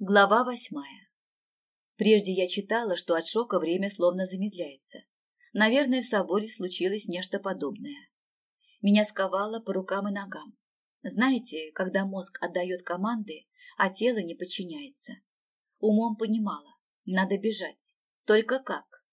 Глава восьмая. Прежде я читала, что от шока время словно замедляется. Наверное, в соборе случилось нечто подобное. Меня сковало по рукам и ногам. Знаете, когда мозг отдает команды, а тело не подчиняется. Умом понимала, надо бежать. Только как?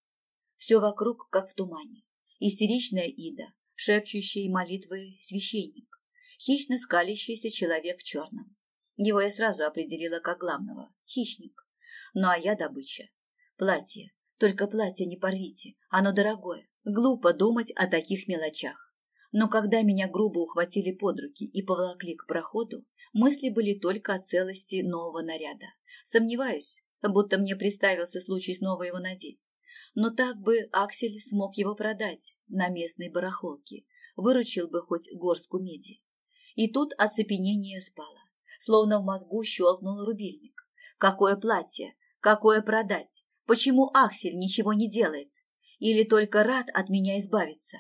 Все вокруг, как в тумане. Истеричная Ида, шепчущий молитвы священник, хищно скалящийся человек в черном его я сразу определила как главного – хищник. Ну а я добыча. Платье. Только платье не порвите, оно дорогое. Глупо думать о таких мелочах. Но когда меня грубо ухватили под руки и поволокли к проходу, мысли были только о целости нового наряда. Сомневаюсь, будто мне представился случай снова его надеть. Но так бы Аксель смог его продать на местной барахолке, выручил бы хоть горстку меди. И тут оцепенение спало словно в мозгу щелкнул рубильник. Какое платье? Какое продать? Почему Аксель ничего не делает? Или только рад от меня избавиться?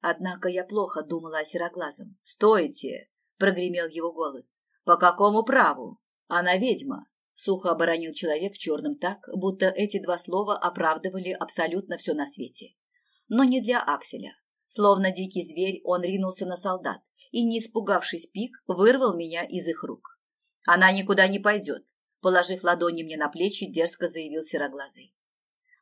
Однако я плохо думала о сероглазом. «Стойте!» — прогремел его голос. «По какому праву? Она ведьма!» Сухо оборонил человек в черном так, будто эти два слова оправдывали абсолютно все на свете. Но не для Акселя. Словно дикий зверь, он ринулся на солдат и, не испугавшись пик, вырвал меня из их рук. Она никуда не пойдет, положив ладони мне на плечи, дерзко заявил сероглазый.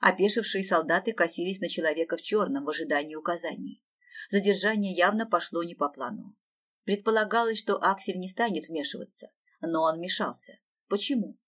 Опешившие солдаты косились на человека в черном в ожидании указаний. Задержание явно пошло не по плану. Предполагалось, что Аксель не станет вмешиваться, но он мешался. Почему?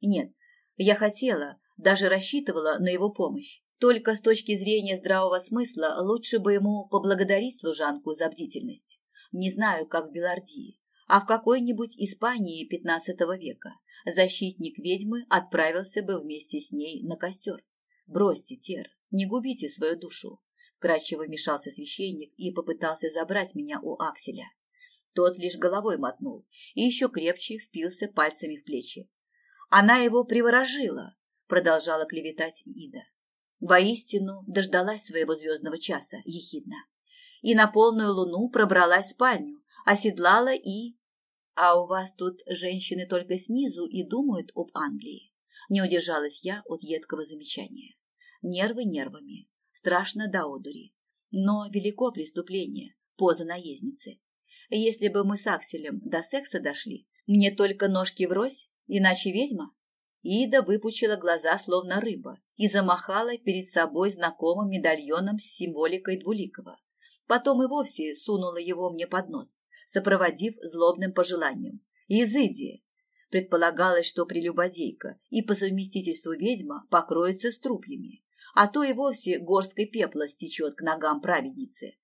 Нет, я хотела, даже рассчитывала на его помощь. Только с точки зрения здравого смысла лучше бы ему поблагодарить служанку за бдительность. Не знаю, как в Белардии, а в какой-нибудь Испании XV века защитник ведьмы отправился бы вместе с ней на костер. Бросьте, Тер, не губите свою душу. Кратчево вмешался священник и попытался забрать меня у Акселя. Тот лишь головой мотнул и еще крепче впился пальцами в плечи. Она его приворожила, продолжала клеветать Ида. Воистину дождалась своего звездного часа, ехидно. И на полную луну пробралась в спальню, оседлала и а у вас тут женщины только снизу и думают об Англии. Не удержалась я от едкого замечания. Нервы нервами. Страшно до одури. Но велико преступление, поза наездницы. Если бы мы с Акселем до секса дошли, мне только ножки врозь, иначе ведьма. Ида выпучила глаза, словно рыба, и замахала перед собой знакомым медальоном с символикой Двуликова. Потом и вовсе сунула его мне под нос сопроводив злобным пожеланием. «Изыди!» Предполагалось, что прелюбодейка и по совместительству ведьма покроется струпьями, а то и вовсе горсткой пепла стечет к ногам праведницы.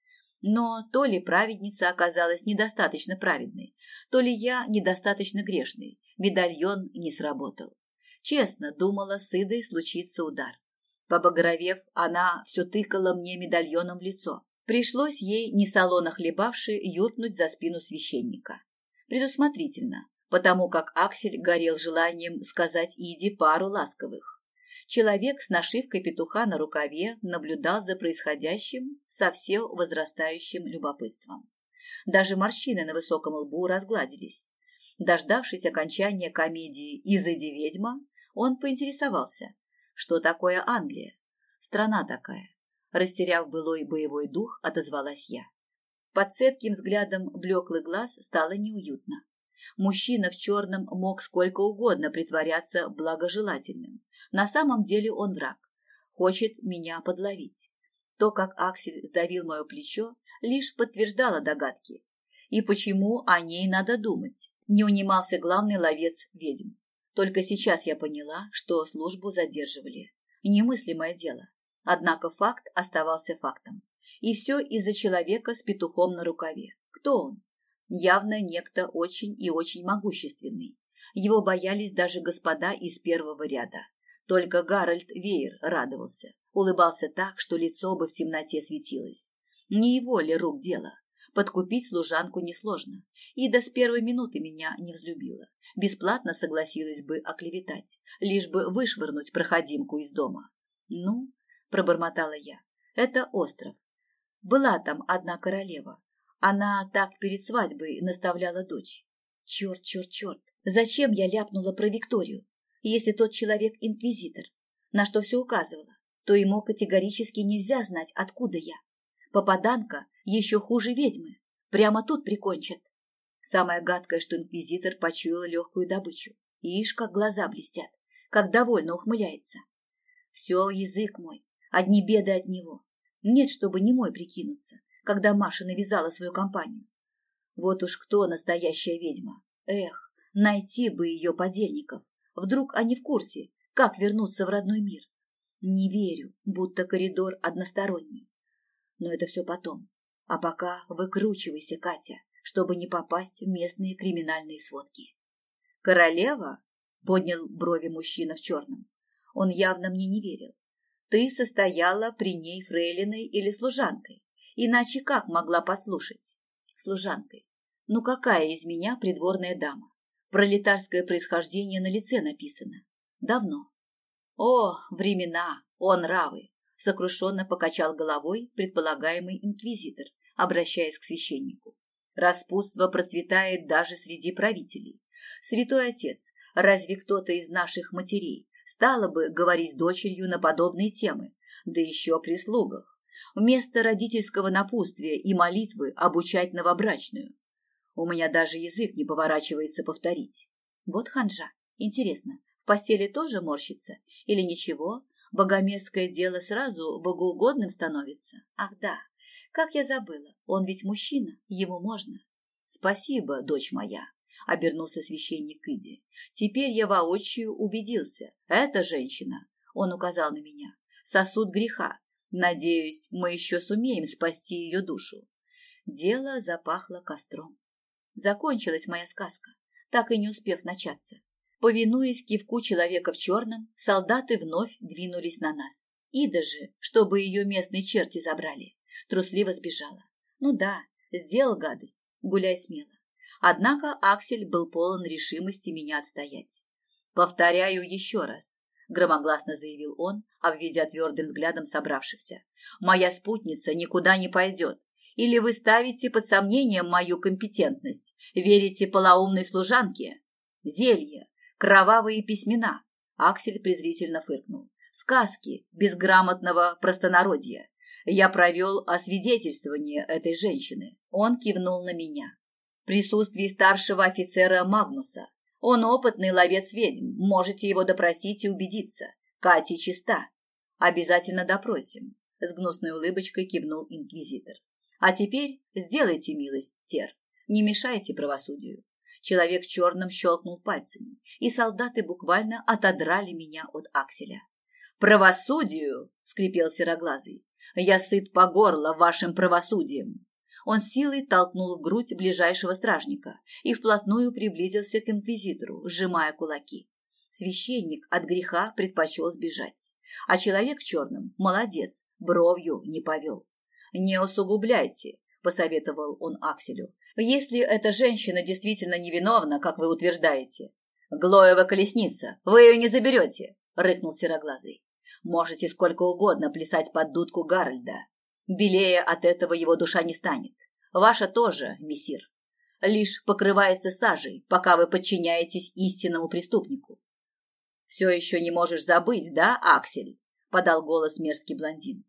Но то ли праведница оказалась недостаточно праведной, то ли я недостаточно грешной, медальон не сработал. Честно думала, с Идой случится удар. Побагровев, она все тыкала мне медальоном в лицо. Пришлось ей, не салона хлебавшей, юркнуть за спину священника. Предусмотрительно, потому как Аксель горел желанием сказать Иде пару ласковых. Человек с нашивкой петуха на рукаве наблюдал за происходящим со все возрастающим любопытством. Даже морщины на высоком лбу разгладились. Дождавшись окончания комедии «Изыди ведьма», он поинтересовался, что такое Англия. Страна такая, Растеряв былой боевой дух, отозвалась я. Под цепким взглядом блеклый глаз стало неуютно. Мужчина в черном мог сколько угодно притворяться благожелательным. На самом деле он враг. Хочет меня подловить. То, как Аксель сдавил мое плечо, лишь подтверждало догадки. И почему о ней надо думать? Не унимался главный ловец ведьм. Только сейчас я поняла, что службу задерживали. Немыслимое дело. Однако факт оставался фактом. И все из-за человека с петухом на рукаве. Кто он? Явно некто очень и очень могущественный. Его боялись даже господа из первого ряда. Только Гарольд Вейер радовался. Улыбался так, что лицо бы в темноте светилось. Не его ли рук дело? Подкупить служанку несложно. Ида с первой минуты меня не взлюбила. Бесплатно согласилась бы оклеветать, лишь бы вышвырнуть проходимку из дома. Ну, – пробормотала я. «Это остров. Была там одна королева. Она так перед свадьбой наставляла дочь. Черт, черт, черт. Зачем я ляпнула про Викторию? если тот человек инквизитор, на что все указывало, то ему категорически нельзя знать, откуда я. Попаданка еще хуже ведьмы. Прямо тут прикончат. Самое гадкое, что инквизитор почуял легкую добычу. Ишь, как глаза блестят, как довольно ухмыляется. Все, язык мой, одни беды от него. Нет, чтобы не мой прикинуться, когда Маша навязала свою компанию. Вот уж кто настоящая ведьма. Эх, найти бы ее подельников. Вдруг они в курсе, как вернуться в родной мир. Не верю, будто коридор односторонний. Но это все потом. А пока выкручивайся, Катя, чтобы не попасть в местные криминальные сводки. Королева? Поднял брови мужчина в черном. Он явно мне не верил. Ты состояла при ней фрейлиной или служанкой? Иначе как могла подслушать? Служанкой. Ну какая из меня придворная дама? Пролетарское происхождение на лице написано. Давно. О, времена, о нравы! Сокрушенно покачал головой предполагаемый инквизитор, обращаясь к священнику. Распутство процветает даже среди правителей. Святой отец, разве кто-то из наших матерей стало бы говорить с дочерью на подобные темы, да еще о прислугах, вместо родительского напутствия и молитвы обучать новобрачную? У меня даже язык не поворачивается повторить. Вот ханжа. Интересно, в постели тоже морщится? Или ничего? Богомерзкое дело сразу богоугодным становится? Ах да, как я забыла, он ведь мужчина, ему можно. Спасибо, дочь моя, обернулся священник к Иде. Теперь я воочию убедился. Эта женщина, он указал на меня, сосуд греха. Надеюсь, мы еще сумеем спасти ее душу. Дело запахло костром. Закончилась моя сказка, так и не успев начаться. Повинуясь кивку человека в черном, солдаты вновь двинулись на нас. Ида же, чтобы ее местные черти забрали, трусливо сбежала. Ну да, сделал гадость, гуляй смело. Однако Аксель был полон решимости меня отстоять. «Повторяю еще раз», — громогласно заявил он, обведя твердым взглядом собравшихся. «Моя спутница никуда не пойдет. Или вы ставите под сомнение мою компетентность, верите полоумной служанке? Зелье, кровавые письмена. Аксель презрительно фыркнул. Сказки безграмотного простонародья. Я провел освидетельствование этой женщины. Он кивнул на меня. Присутствии старшего офицера Магнуса. Он опытный ловец ведьм. Можете его допросить и убедиться. Катя чиста. Обязательно допросим. С гнусной улыбочкой кивнул инквизитор. А теперь сделайте милость, Тер. Не мешайте правосудию. Человек в черном щелкнул пальцами, и солдаты буквально отодрали меня от акселя. «Правосудию!» — скрипел сероглазый. «Я сыт по горло вашим правосудием!» Он силой толкнул в грудь ближайшего стражника и вплотную приблизился к инквизитору, сжимая кулаки. Священник от греха предпочел сбежать, а человек в черном, молодец, бровью не повел. «Не усугубляйте», — посоветовал он Акселю. «Если эта женщина действительно невиновна, как вы утверждаете, Глоева колесница, вы ее не заберете», — рыкнул Сероглазый. «Можете сколько угодно плясать под дудку Гарольда. Белее от этого его душа не станет. Ваша тоже, мессир. Лишь покрывается сажей, пока вы подчиняетесь истинному преступнику». «Все еще не можешь забыть, да, Аксель?» — подал голос мерзкий блондин.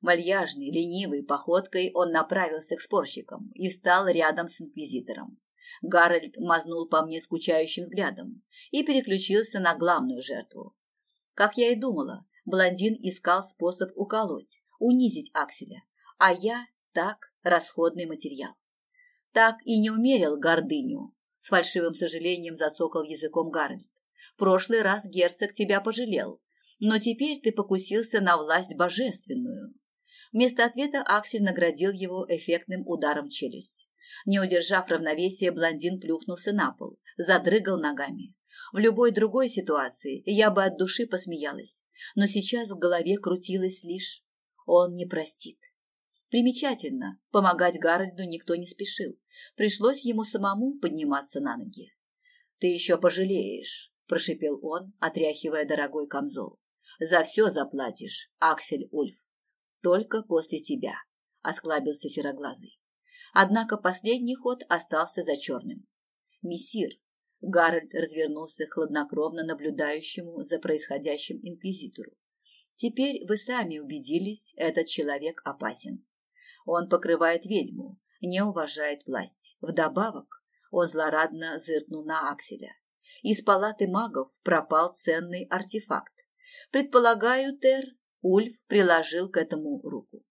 Вальяжный, ленивой походкой он направился к спорщикам и встал рядом с инквизитором. Гарольд мазнул по мне скучающим взглядом и переключился на главную жертву. Как я и думала, блондин искал способ уколоть, унизить Акселя, а я так расходный материал. Так и не умерил гордыню, с фальшивым сожалением зацокал языком Гарольд. Прошлый раз герцог тебя пожалел, но теперь ты покусился на власть божественную. Вместо ответа Аксель наградил его эффектным ударом челюсть. Не удержав равновесия, блондин плюхнулся на пол, задрыгал ногами. В любой другой ситуации я бы от души посмеялась, но сейчас в голове крутилось лишь «он не простит». Примечательно, помогать Гарольду никто не спешил. Пришлось ему самому подниматься на ноги. «Ты еще пожалеешь», – прошипел он, отряхивая дорогой камзол. «За все заплатишь, Аксель Ульф». Только после тебя, осклабился сероглазый. Однако последний ход остался за черным. Мессир, Гарольд развернулся хладнокровно наблюдающему за происходящим инквизитору. Теперь вы сами убедились, этот человек опасен. Он покрывает ведьму, не уважает власть. Вдобавок, он злорадно зыркнул на Акселя. Из палаты магов пропал ценный артефакт. Предполагаю, Тер, Ульф приложил к этому руку.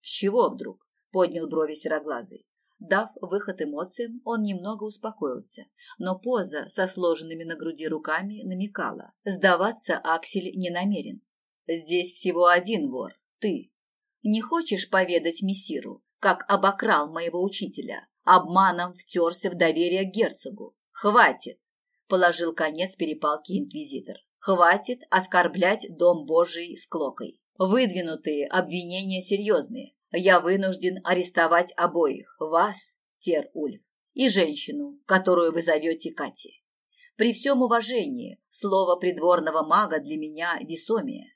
С чего вдруг? Поднял брови сероглазый. Дав выход эмоциям, он немного успокоился, но поза со сложенными на груди руками намекала. Сдаваться Аксель не намерен. Здесь всего один вор – ты. Не хочешь поведать мессиру, как обокрал моего учителя, обманом втерся в доверие к герцогу? Хватит! Положил конец перепалке инквизитор. Хватит оскорблять дом Божий с клокой. Выдвинутые обвинения серьезные. Я вынужден арестовать обоих, вас, Тер Ульф, и женщину, которую вы зовете Кати. При всем уважении, слово придворного мага для меня весомее.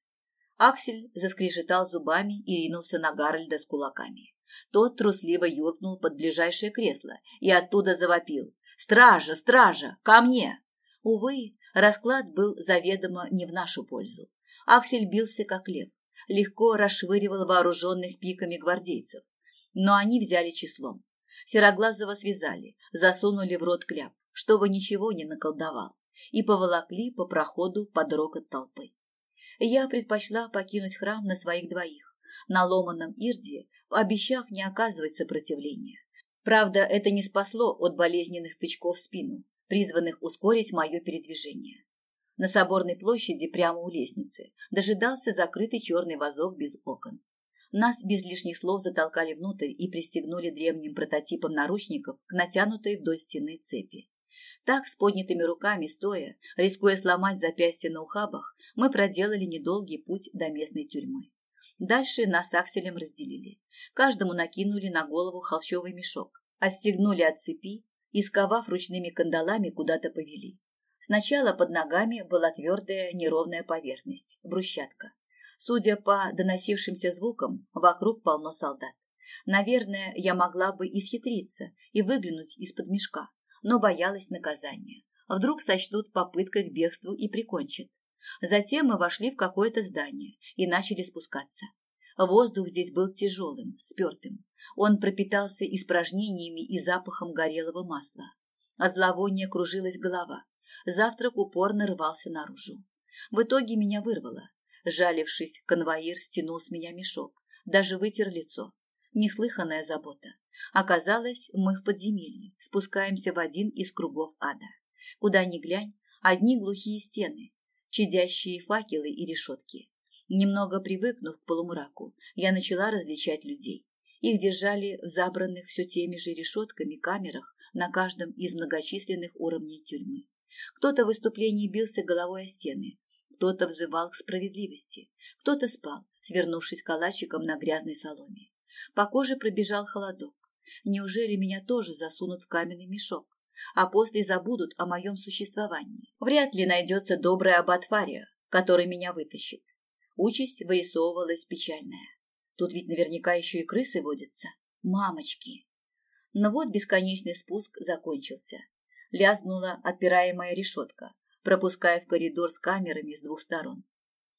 Аксель заскрежетал зубами и ринулся на Гарольда с кулаками. Тот трусливо юркнул под ближайшее кресло и оттуда завопил. «Стража! Стража! Ко мне!» Увы, расклад был заведомо не в нашу пользу. Аксель бился как лев, легко расшвыривал вооруженных пиками гвардейцев. Но они взяли числом. Сероглазого связали, засунули в рот кляп, чтобы ничего не наколдовал, и поволокли по проходу под рокот толпы я предпочла покинуть храм на своих двоих, на ломаном ирде, обещав не оказывать сопротивления. Правда, это не спасло от болезненных тычков в спину, призванных ускорить мое передвижение. На соборной площади прямо у лестницы дожидался закрытый черный вазок без окон. Нас без лишних слов затолкали внутрь и пристегнули древним прототипом наручников к натянутой вдоль стены цепи. Так, с поднятыми руками, стоя, рискуя сломать запястья на ухабах, мы проделали недолгий путь до местной тюрьмы. Дальше нас Акселем разделили. Каждому накинули на голову холщовый мешок, отстегнули от цепи и, сковав ручными кандалами, куда-то повели. Сначала под ногами была твердая неровная поверхность, брусчатка. Судя по доносившимся звукам, вокруг полно солдат. Наверное, я могла бы исхитриться и выглянуть из-под мешка, но боялась наказания. Вдруг сочтут попыткой к бегству и прикончат. Затем мы вошли в какое-то здание и начали спускаться. Воздух здесь был тяжелым, спертым. Он пропитался испражнениями и запахом горелого масла. От зловония кружилась голова. Завтрак упорно рвался наружу. В итоге меня вырвало. Жалившись, конвоир стянул с меня мешок, даже вытер лицо. Неслыханная забота. Оказалось, мы в подземелье, спускаемся в один из кругов ада. Куда ни глянь, одни глухие стены, чадящие факелы и решетки. Немного привыкнув к полумраку, я начала различать людей. Их держали в забранных все теми же решетками камерах на каждом из многочисленных уровней тюрьмы. Кто-то в выступлении бился головой о стены, кто-то взывал к справедливости, кто-то спал, свернувшись калачиком на грязной соломе. По коже пробежал холодок. Неужели меня тоже засунут в каменный мешок? А после забудут о моем существовании. Вряд ли найдется добрая аббат который меня вытащит. Участь вырисовывалась печальная. Тут ведь наверняка еще и крысы водятся. Мамочки! Но вот бесконечный спуск закончился. Лязгнула отпираемая решетка, пропуская в коридор с камерами с двух сторон.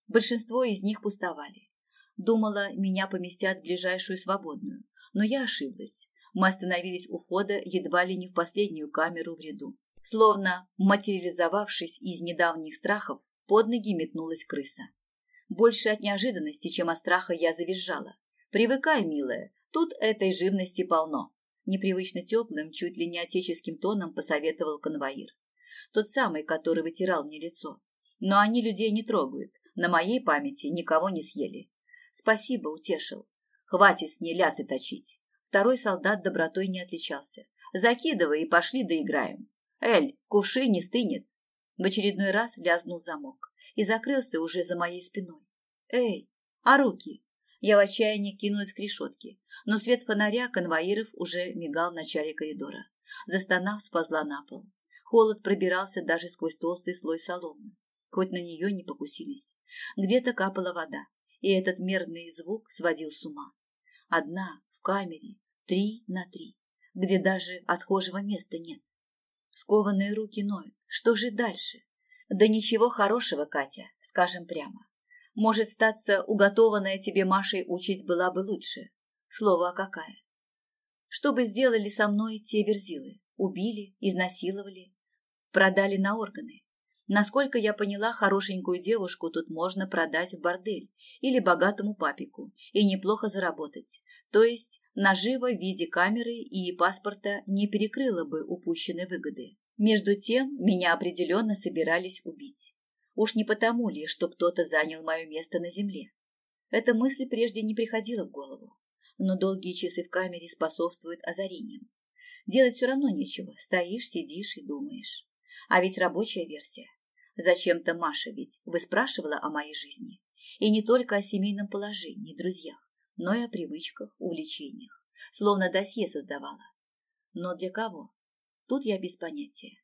Большинство из них пустовали. Думала, меня поместят в ближайшую свободную, но я ошиблась. Мы остановились у входа едва ли не в последнюю камеру в ряду. Словно материализовавшись из недавних страхов, под ноги метнулась крыса. Больше от неожиданности, чем от страха, я завизжала. «Привыкай, милая, тут этой живности полно», непривычно теплым, чуть ли не отеческим тоном посоветовал конвоир. Тот самый, который вытирал мне лицо. Но они людей не трогают, на моей памяти никого не съели. Спасибо, утешил. Хватит с ней лясы точить. Второй солдат добротой не отличался. «Закидывай и пошли доиграем. Эль, кувшин не стынет». В очередной раз лязнул замок и закрылся уже за моей спиной. «Эй, а руки?» Я в отчаянии кинулась к решетке, но свет фонаря конвоиров уже мигал в начале коридора. Застонав, сползла на пол. Холод пробирался даже сквозь толстый слой соломы, хоть на нее не покусились. Где-то капала вода, и этот мерный звук сводил с ума. Одна, в камере, Три на три, где даже отхожего места нет. Скованные руки ноют. Что же дальше? Да ничего хорошего, Катя, скажем прямо. Может, статься уготованная тебе Машей участь была бы лучше. Слово а какая. Что бы сделали со мной те верзилы? Убили, изнасиловали, продали на органы. Насколько я поняла, хорошенькую девушку тут можно продать в бордель или богатому папику и неплохо заработать. То есть нажива в виде камеры и паспорта не перекрыла бы упущенной выгоды. Между тем, меня определенно собирались убить. Уж не потому ли, что кто-то занял мое место на земле. Эта мысль прежде не приходила в голову, но долгие часы в камере способствуют озарениям. Делать все равно нечего, стоишь, сидишь и думаешь. А ведь рабочая версия. Зачем-то Маша ведь выспрашивала о моей жизни. И не только о семейном положении, друзьях, но и о привычках, увлечениях. Словно досье создавала. Но для кого? Тут я без понятия.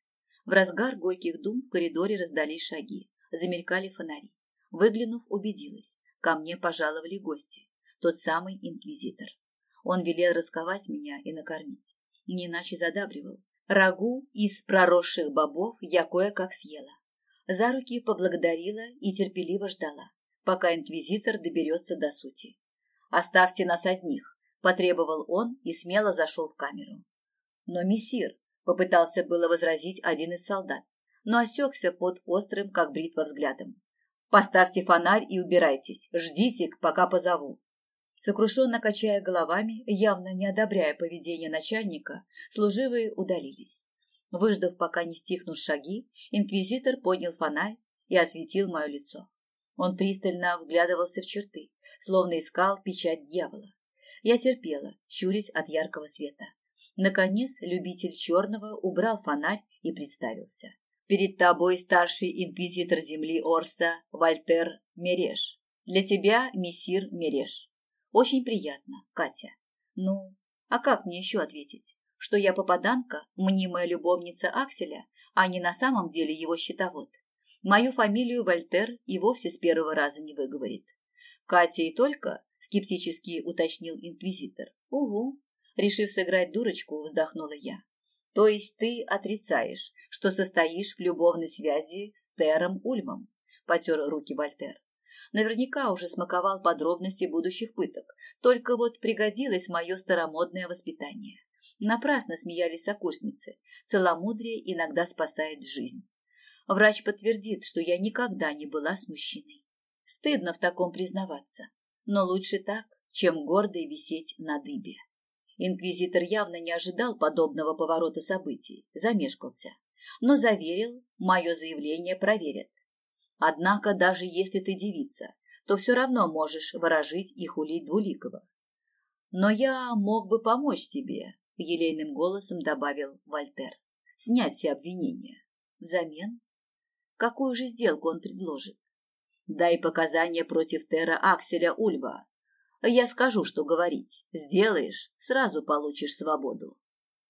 В разгар горьких дум в коридоре раздались шаги, замелькали фонари. Выглянув, убедилась. Ко мне пожаловали гости. Тот самый инквизитор. Он велел расковать меня и накормить. Не иначе задабривал. Рагу из проросших бобов я кое-как съела. За руки поблагодарила и терпеливо ждала, пока инквизитор доберется до сути. «Оставьте нас одних», – потребовал он и смело зашел в камеру. «Но, мессир», – попытался было возразить один из солдат, но осекся под острым, как бритва, взглядом. «Поставьте фонарь и убирайтесь. Ждите, пока позову». Сокрушенно качая головами, явно не одобряя поведение начальника, служивые удалились. Выждав, пока не стихнут шаги, инквизитор поднял фонарь и осветил мое лицо. Он пристально вглядывался в черты, словно искал печать дьявола. Я терпела, щурясь от яркого света. Наконец, любитель черного убрал фонарь и представился. Перед тобой старший инквизитор земли Орса Вальтер Мереш. Для тебя мессир Мереш. Очень приятно, Катя. Ну, а как мне еще ответить? Что я попаданка, мнимая любовница Акселя, а не на самом деле его счетовод. Мою фамилию Вольтер и вовсе с первого раза не выговорит. Катя и только, скептически уточнил инквизитор. Угу. Решив сыграть дурочку, вздохнула я. То есть ты отрицаешь, что состоишь в любовной связи с Тером Ульмом? Потер руки Вольтер. Наверняка уже смаковал подробности будущих пыток, только вот пригодилось мое старомодное воспитание. Напрасно смеялись сокурсницы. Целомудрие иногда спасает жизнь. Врач подтвердит, что я никогда не была с мужчиной. Стыдно в таком признаваться, но лучше так, чем гордо висеть на дыбе. Инквизитор явно не ожидал подобного поворота событий, замешкался, но заверил, мое заявление проверят. Однако, даже если ты девица, то все равно можешь выражить и хулить двуликого. Но я мог бы помочь тебе, елейным голосом добавил Вольтер. Снять все обвинения. Взамен? Какую же сделку он предложит? Дай показания против Тера Акселя Ульва, я скажу, что говорить. Сделаешь, сразу получишь свободу.